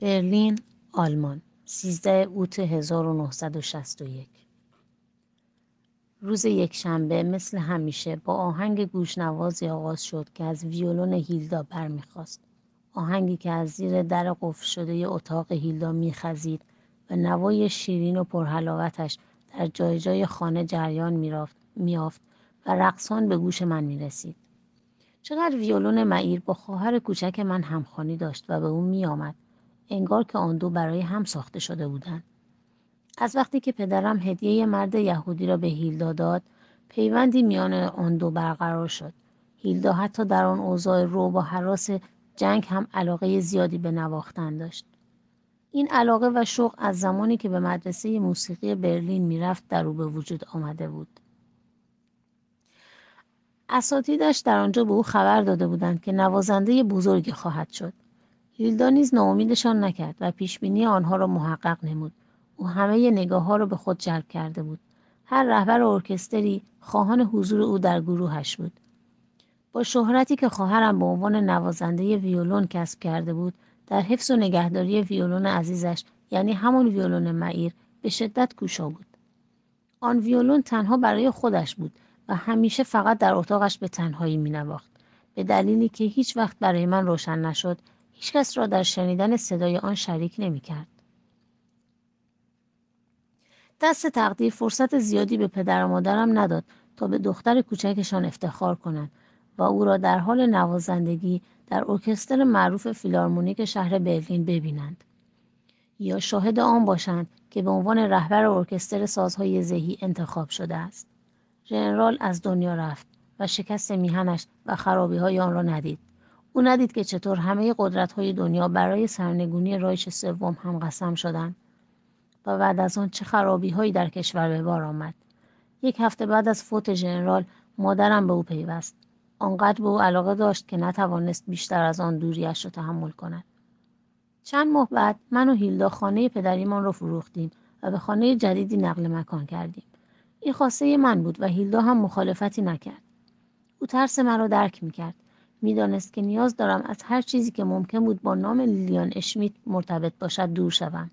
برلین، آلمان 13 اوت 1961 روز یکشنبه مثل همیشه با آهنگ گوشنوازی آغاز شد که از ویولون هیلدا برمیخواست. آهنگی که از زیر در قفل شده اتاق هیلدا میخزید و نوای شیرین و پرحلاوتش در جای جای خانه جریان میافت و رقصان به گوش من می‌رسید. چقدر ویولون معیر با خواهر کوچک من همخانی داشت و به او میآمد انگار که آن دو برای هم ساخته شده بودند. از وقتی که پدرم هدیه مرد یهودی را به هیلدا داد پیوندی میان آن دو برقرار شد. هیلدا حتی در آن اوضاع رو و حراس جنگ هم علاقه زیادی به نواختن داشت. این علاقه و شوق از زمانی که به مدرسه موسیقی برلین می‌رفت در او به وجود آمده بود. اساتیدش در آنجا به او خبر داده بودند که نوازنده بزرگی خواهد شد. هیلدا نیز ناامیدشان نکرد و پیشبینی آنها را محقق نمود. او همه نگاه ها را به خود جلب کرده بود. هر رهبر ارکستری خواهان حضور او در گروهش بود. با شهرتی که خواهرم به عنوان نوازنده ویولون کسب کرده بود در حفظ و نگهداری ویولون عزیزش یعنی همان ویولون معیر به شدت کوشا بود. آن ویولون تنها برای خودش بود و همیشه فقط در اتاقش به تنهایی می نواخت. به دلیلی که هیچ وقت برای من روشن نشد هیچکس را در شنیدن صدای آن شریک نمی کرد. دست تقدیر فرصت زیادی به پدر و مادرم نداد تا به دختر کوچکشان افتخار کنند و او را در حال نوازندگی در ارکستر معروف فیلارمونیک شهر برلین ببینند. یا شاهد آن باشند که به عنوان رهبر ارکستر سازهای زهی انتخاب شده است. ژنرال از دنیا رفت و شکست میهنش و خرابی های آن را ندید. او ندید که چطور همه قدرت های دنیا برای سرنگونی رایش سوم هم قسم شدند و بعد از آن چه خرابی هایی در کشور به بار آمد. یک هفته بعد از فوت ژنرال مادرم به او پیوست. آنقدر به او علاقه داشت که نتوانست بیشتر از آن دوریش را تحمل کند. چند ماه بعد من و هیلدا خانه پدریمان را فروختیم و به خانه جدیدی نقل مکان کردیم. این خواسته من بود و هیلدا هم مخالفتی نکرد. او ترس مرا درک می‌کرد. می‌دانست که نیاز دارم از هر چیزی که ممکن بود با نام لیلیان اشمیت مرتبط باشد دور شوم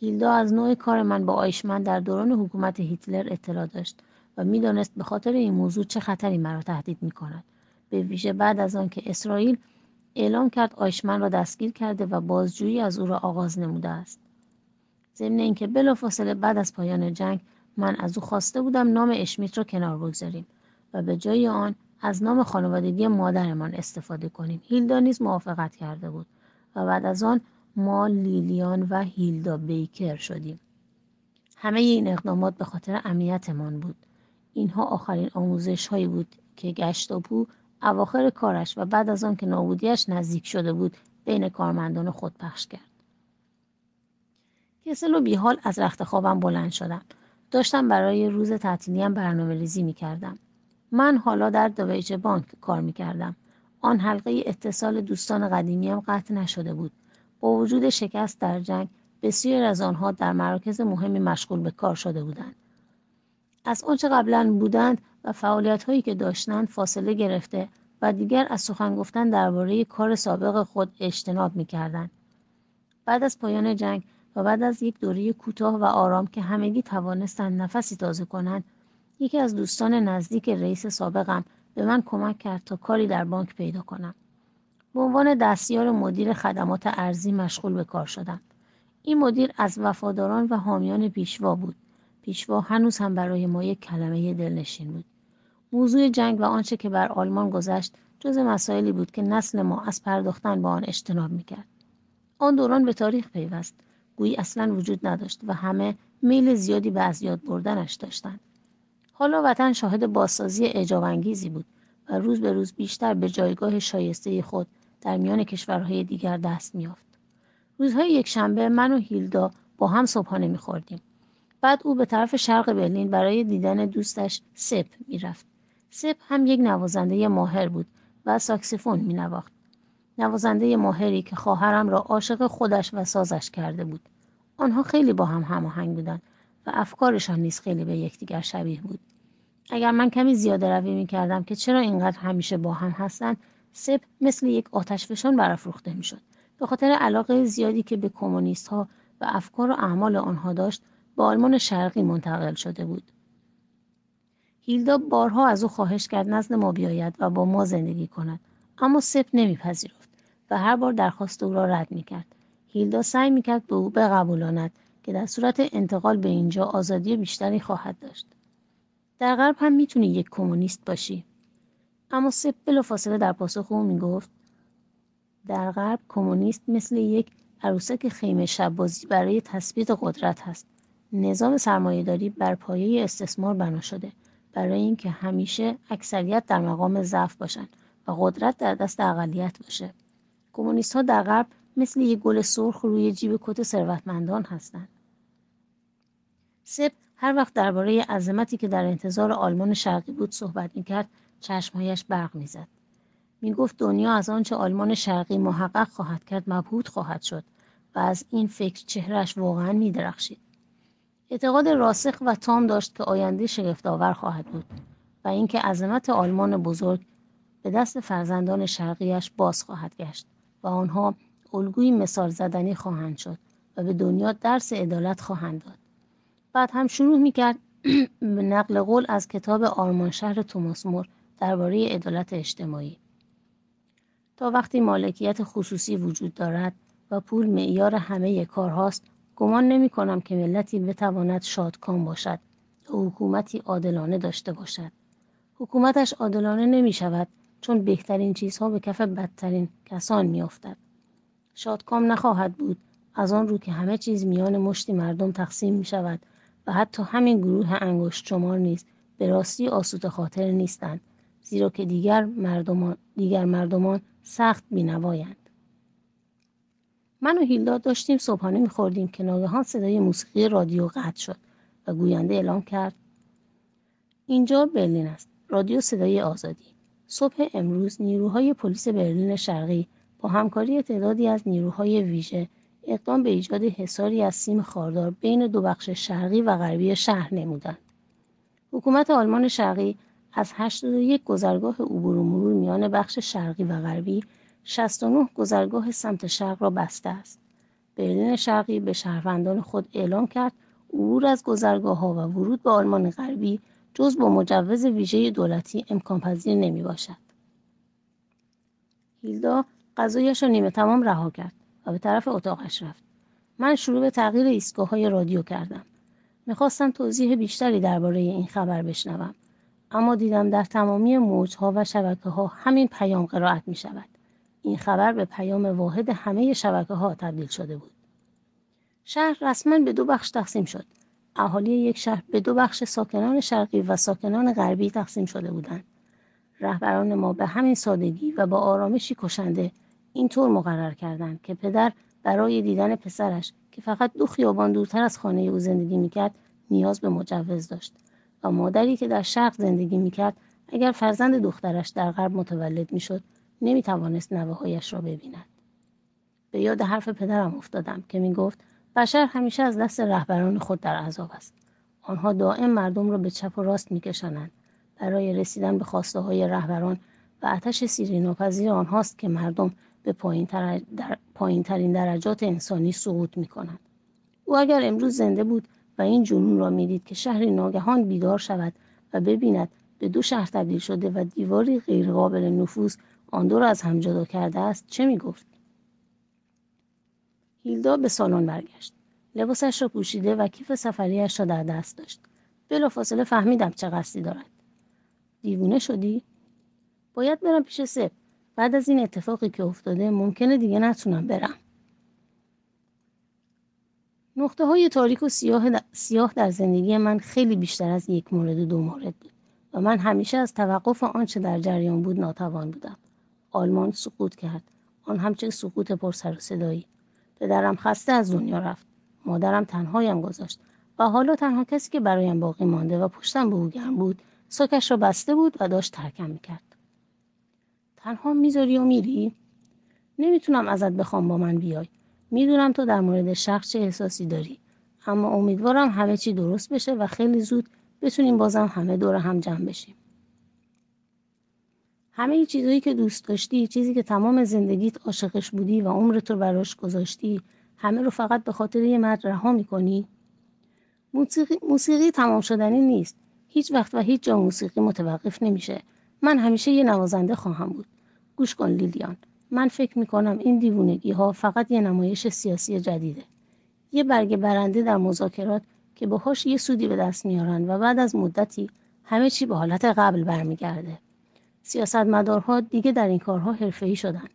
هیلدا از نوع کار من با آیشمن در دوران حکومت هیتلر اطلاع داشت و می‌دانست به خاطر این موضوع چه خطری مرا تهدید می کند. به ویژه بعد از آنکه اسرائیل اعلام کرد آیشمن را دستگیر کرده و بازجویی از او را آغاز نموده است. ضمن اینکه بلافاصله بعد از پایان جنگ من از او خواسته بودم نام اشمیت را کنار بگذاریم و به جای آن از نام خانوادگی مادرمان استفاده کنیم. هیلدا نیز موافقت کرده بود و بعد از آن ما لیلیان و هیلدا بیکر شدیم. همه این اقدامات به خاطر امنیتمان بود. اینها آخرین آموزش هایی بود که گشتاپو اواخر کارش و بعد از آن که نابودیش نزدیک شده بود بین کارمندان خود پخش کرد. کسل و بیحال از رخت خوابم بلند شدم. داشتم برای روز تعطیلیم برنامه ریزی می کردم. من حالا در دویچه بانک کار می کردم. آن حلقه اتصال دوستان قدیمیم قطع نشده بود. با وجود شکست در جنگ بسیار از آنها در مراکز مهمی مشغول به کار شده بودند. از آنچه قبلا بودند و فعالیت هایی که داشتند فاصله گرفته و دیگر از سخن گفتن درباره کار سابق خود اجتناب می کردن. بعد از پایان جنگ و بعد از یک دوره کوتاه و آرام که همگی توانستند نفسی تازه کنند یکی از دوستان نزدیک رئیس سابقم به من کمک کرد تا کاری در بانک پیدا کنم. به عنوان دستیار مدیر خدمات ارزی مشغول به کار شدم. این مدیر از وفاداران و حامیان پیشوا بود. پیشوا هنوز هم برای ما یک کلمه دلنشین بود. موضوع جنگ و آنچه که بر آلمان گذشت جز مسائلی بود که نسل ما از پرداختن با آن اجتناب می‌کرد. آن دوران به تاریخ پیوست. گویی اصلا وجود نداشت و همه میل زیادی به از یاد بردنش داشتند. حالا وطن شاهد بازسازی اعجاب انگیزی بود و روز به روز بیشتر به جایگاه شایسته خود در میان کشورهای دیگر دست میافت روزهای یک شنبه من و هیلدا با هم صبحانه میخوردیم. بعد او به طرف شرق برلین برای دیدن دوستش سپ می‌رفت. سپ هم یک نوازنده ماهر بود و ساکسیفون مینواخت. نوازنده ماهری که خواهرم را عاشق خودش و سازش کرده بود. آنها خیلی با هم هماهنگ بودند. و افکارشان نیز خیلی به یکدیگر شبیه بود. اگر من کمی زیاده روی می کردم که چرا اینقدر همیشه با هم هستند سپ مثل یک آتشفشان برافروخته می‌شد. به خاطر علاقه زیادی که به کمونیست ها و افکار و اعمال آنها داشت به آلمان شرقی منتقل شده بود. هیلدا بارها از او خواهش کرد نزد ما بیاید و با ما زندگی کند اما سپ نمیپذیرفت و هر بار درخواست او را رد می‌کرد. هیلدا سعی می‌کرد به او بقبولاند که در صورت انتقال به اینجا آزادی بیشتری خواهد داشت. در غرب هم می‌تونی یک کمونیست باشی. اما سپ بلافاصله در پاسخ او می‌گفت در غرب کمونیست مثل یک عروسک خیمه شبازی برای تثبیت قدرت هست. نظام سرمایهداری بر پایه استثمار بنا شده برای اینکه همیشه اکثریت در مقام ضعف باشند و قدرت در دست اقلیت باشه. کمونیست ها در غرب مثل یک گل سرخ روی جیب کت ثروتمندان هستند سپ هر وقت درباره عظمتی که در انتظار آلمان شرقی بود صحبت می‌کرد چشمهایش برق می‌زد. می‌گفت دنیا از آنچه آلمان شرقی محقق خواهد کرد مبهوت خواهد شد و از این فکر چهرش واقعا میدرخشید. اعتقاد راسخ و تام داشت که آینده شگفتآور خواهد بود و اینکه عظمت آلمان بزرگ به دست فرزندان شرقیش باز خواهد گشت و آنها الگوی مثال زدنی خواهند شد و به دنیا درس عدالت خواهند داد. بعد هم شروع می‌کرد به نقل قول از کتاب آرمان شهر توماس مور درباره عدالت اجتماعی تا وقتی مالکیت خصوصی وجود دارد و پول معیار همه کارهاست گمان نمی کنم که ملتی بتواند شادکام باشد و حکومتی عادلانه داشته باشد حکومتش عادلانه نمی شود چون بهترین چیزها به کف بدترین کسان می افتد. شادکام نخواهد بود از آن رو که همه چیز میان مشتی مردم تقسیم می شود و حتی همین گروه انگشت شمار نیز به راستی آسوت خاطر نیستند. زیرا که دیگر مردمان, دیگر مردمان سخت بینوایند. من و هیلدا داشتیم صبحانه میخوردیم که ناگهان صدای موسیقی رادیو قطع شد و گوینده اعلام کرد. اینجا برلین است. رادیو صدای آزادی. صبح امروز نیروهای پلیس برلین شرقی با همکاری تعدادی از نیروهای ویژه اقدام به ایجاد حصاری از سیم خاردار بین دو بخش شرقی و غربی شهر نمودند حکومت آلمان شرقی از 81 گذرگاه عبور و مرور میان بخش شرقی و غربی 69 گذرگاه سمت شرق را بسته است. برلین شرقی به شهروندان خود اعلام کرد عبور از گذرگاه ها و ورود به آلمان غربی جز با مجوز ویژه دولتی امکان پذیر نمی باشد. هیلدا غذایش را نیمه تمام رها کرد به طرف اتاقش رفت. من شروع به تغییر ایستگاه رادیو کردم. می‌خواستم توضیح بیشتری درباره این خبر بشنوم. اما دیدم در تمامی موجها و شبکه ها همین پیام قرائت می شود. این خبر به پیام واحد همه شبکه ها تبدیل شده بود. شهر رسما به دو بخش تقسیم شد. اهالی یک شهر به دو بخش ساکنان شرقی و ساکنان غربی تقسیم شده بودند. رهبران ما به همین سادگی و با آرامشی کشنده اینطور مقرر کردند که پدر برای دیدن پسرش که فقط دو خیابان دورتر از خانه او زندگی می‌کرد نیاز به مجوز داشت و مادری که در شرق زندگی می‌کرد اگر فرزند دخترش در غرب متولد می‌شد نمی توانست هایش را ببیند. به یاد حرف پدرم افتادم که می گفت بشر همیشه از دست رهبران خود در عذاب است. آنها دائم مردم را به چپ و راست میکشانند برای رسیدن به خواسته های رهبران و آتش سیری ناپذیر آنهاست که مردم به پایین, در... پایین ترین درجات انسانی سقوط می کنند. او اگر امروز زنده بود و این جنون را می‌دید که شهری ناگهان بیدار شود و ببیند به دو شهر تبدیل شده و دیواری غیرقابل نفوذ آن دو را از هم جدا کرده است چه می گفت؟ هیلدا به سالن برگشت. لباسش را پوشیده و کیف سفریش را در دست داشت. بلافاصله فهمیدم چه قصدی دارد. دیوونه شدی؟ باید برم پیش سپ. بعد از این اتفاقی که افتاده ممکنه دیگه نتونم برم. نقطه های تاریک و سیاه, سیاه در زندگی من خیلی بیشتر از یک مورد و دو مورد بود و من همیشه از توقف آنچه در جریان بود ناتوان بودم. آلمان سقوط کرد. آن همچه سقوط پر سر و صدایی. پدرم خسته از دنیا رفت. مادرم تنهایم گذاشت. و حالا تنها کسی که برایم باقی مانده و پشتم به او گرم بود ساکش را بسته بود و داشت ترکم می‌کرد. تنها می‌ذاری و میری؟ نمی‌تونم ازت بخوام با من بیای. می‌دونم تو در مورد شخص چه احساسی داری. اما امیدوارم همه چی درست بشه و خیلی زود بتونیم بازم همه دور هم جمع بشیم. همه چیزهایی که دوست داشتی چیزی که تمام زندگیت عاشقش بودی و عمرت رو براش گذاشتی همه رو فقط به خاطر یه مرد رها می‌کنی؟ موسیقی, موسیقی تمام شدنی نیست. هیچ وقت و هیچ جا موسیقی متوقف نمیشه. من همیشه یه نوازنده خواهم بود. گوش کن لیلیان. من فکر می‌کنم این دیوونگی ها فقط یه نمایش سیاسی جدیده. یه برگ برنده در مذاکرات که باهاش یه سودی به دست میارن و بعد از مدتی همه چی به حالت قبل برمیگرده. سیاستمدارها دیگه در این کارها حرفه‌ای شدن.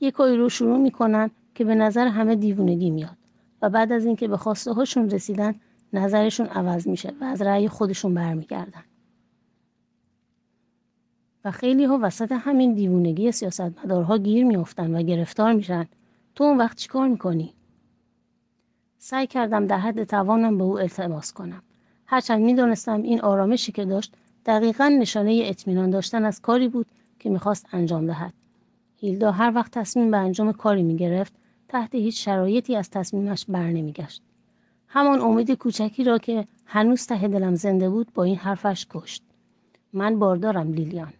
یه کاری رو شروع می‌کنن که به نظر همه دیوونگی میاد و بعد از اینکه به خواسته هاشون رسیدن نظرشون عوض میشه و از رأی خودشون برمیگردن. و خیلی ها وسط همین دیوونگی سیاستمدارها گیر میافتن و گرفتار میشن. تو اون وقت چیکار می‌کنی؟ سعی کردم در حد توانم به او التماس کنم. هرچند می‌دانستم این آرامشی که داشت دقیقا نشانه اطمینان داشتن از کاری بود که می‌خواست انجام دهد. هیلدا هر وقت تصمیم به انجام کاری می‌گرفت تحت هیچ شرایطی از تصمیمش برنمیگشت همان امید کوچکی را که هنوز ته دلم زنده بود با این حرفش کشت. من باردارم لیلیان.